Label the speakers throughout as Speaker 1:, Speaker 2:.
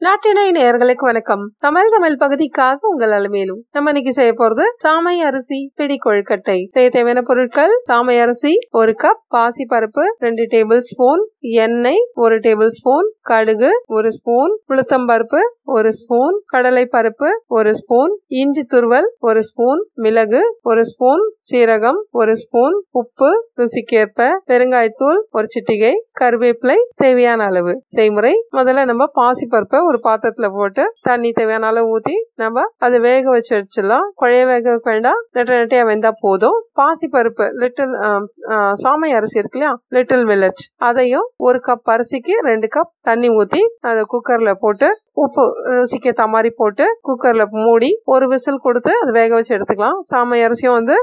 Speaker 1: நாட்டினை நேர்களுக்கு வணக்கம். தமிழ் தமிழ் பகுதிக்காக உங்கள் அலுமையிலும். நம்ம இன்னைக்கு செய்ய போறது சாமை அரிசி பிடி கொழுக்கட்டை. செய்ய தேவையான பொருட்கள் சாமை அரிசி ஒரு கப் பாசி பருப்பு ரெண்டு டேபிள் ஸ்பூன் எண்ணெய் ஒரு டேபிள் ஸ்பூன் கடுகு ஒரு ஸ்பூன் உளுத்தம்பருப்பு ஒரு ஸ்பூன் கடலை பருப்பு ஒரு ஸ்பூன் இஞ்சி துருவல் ஒரு ஸ்பூன் மிளகு ஒரு ஸ்பூன் சீரகம் ஒரு ஸ்பூன் உப்பு. ருசிக்கேற்ப பெருங்காயத்தூள் ஒரு சிட்டிகை கருவேப்பிலை தேவையான அளவு. செய்முறை முதல்ல நம்ம பாசி பருப்பை ஒரு பாத்திரத்துல போட்டு தண்ணி தேவையான அளவு ஊத்தி நம்ம அதை வேக வச்சு வச்சிடலாம். குழைய வேக வைக்க வேண்டாம். நெட்ட நெட்டையா வெந்தா போதும். பாசி பருப்பு லிட்டில் சாமை அரிசி இருக்கு இல்லையா? லிட்டில் வில்லட் அதையும் ஒரு கப் அரிசிக்கு ரெண்டு கப் தண்ணி ஊத்தி அதை குக்கர்ல போட்டு உப்பு ருசிக்கேற்ற மாதிரி போட்டு குக்கரில் மூடி ஒரு விசில் கொடுத்து அதை வேக வச்சு எடுத்துக்கலாம். சாமை அரிசியும் வந்து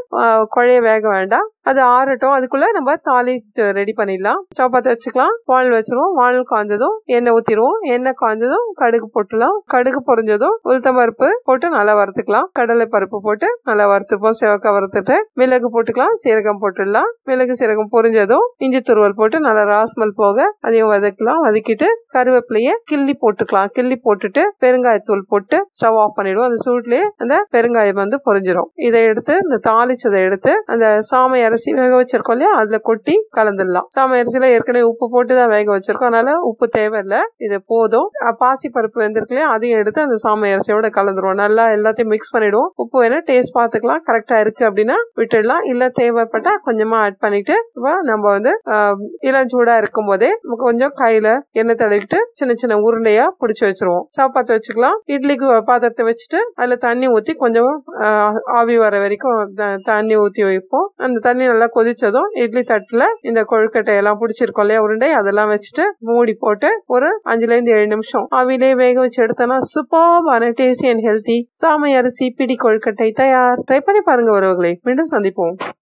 Speaker 1: குழைய வேக வேண்டாம். அது ஆறட்டும். அதுக்குள்ள நம்ம தாலி ரெடி பண்ணிடலாம். ஸ்டவ் பார்த்து வச்சுக்கலாம். வானல் வச்சிருவோம். வானல் காய்ஞ்சதும் எண்ணெய் ஊற்றிடுவோம் எண்ணெய் காய்ஞ்சதும் கடுகு போட்டுலாம் கடுகு பொறிஞ்சதும் உளுத்தம் பருப்பு போட்டு நல்லா வறுத்துக்கலாம். கடலை பருப்பு போட்டு நல்லா வறுத்துப்போம். சிவக்க வறுத்துட்டு மிளகு போட்டுக்கலாம். சீரகம் போட்டுடலாம். மிளகு சீரகம் பொறிஞ்சதும் இஞ்சி துருவல் போட்டு நல்லா ராஸ்மல் போக அதையும் வதக்கலாம். வதக்கிட்டு கருவேப்பிலையை கிள்ளி போட்டுக்கலாம். கிள்ளி போட்டுட்டு பெருங்காயத்தூள் போட்டு ஸ்டவ் ஆஃப் பண்ணிடுவோம். அந்த சூட்லயே அந்த பெருங்காயம் வந்து பொரிஞ்சிடும் இதை எடுத்து இந்த தாளிச்சதை எடுத்து அந்த சாமை அரிசி வேக வச்சிருக்கோம் இல்லையா? அதுல கொட்டி கலந்துடலாம். சாமை அரிசியில ஏற்கனவே உப்பு போட்டு தான் வேக வச்சிருக்கோம். அதனால உப்பு தேவையில்லை. இது போதும். பாசி பருப்பு வெந்திருக்கு இல்லையா அதையும் எடுத்து அந்த சாமை அரிசியோட கலந்துருவோம். நல்லா எல்லாத்தையும் மிக்ஸ் பண்ணிடுவோம். உப்பு வேணா டேஸ்ட் பார்த்துக்கலாம். கரெக்டா இருக்கு அப்படின்னா விட்டுடலாம். இல்ல தேவைப்பட்டா கொஞ்சமா ஆட் பண்ணிட்டு நம்ம வந்து இளம் சூடா இருக்கும் போதே கொஞ்சம் கையில எண்ணெய் தடவிட்டு சின்ன சின்ன உருண்டையா பிடிச்சி வச்சிருவோம். வச்சுக்குவோம் சாப்பாத்து வச்சுக்கலாம். இட்லிக்கு பாத்திரத்தை வச்சுட்டு அதில் தண்ணி ஊற்றி கொஞ்சம் ஆவி வர வரைக்கும் தண்ணி ஊற்றி வைப்போம். அந்த தண்ணி நல்லா கொதிச்சதும் இட்லி தட்டில் இந்த கொழுக்கட்டை எல்லாம் பிடிச்சிருக்கோம் இல்லையா உருண்டை அதெல்லாம் வச்சுட்டு மூடி போட்டு ஒரு அஞ்சுலேருந்து ஏழு நிமிஷம் ஆவிலே வேக வச்சு எடுத்தோன்னா சூப்பர்பான டேஸ்டி அண்ட் ஹெல்த்தி சாமை அரிசி பிடி கொழுக்கட்டை தயார். ட்ரை பண்ணி பாருங்க உறவுகளை. மீண்டும் சந்திப்போம்.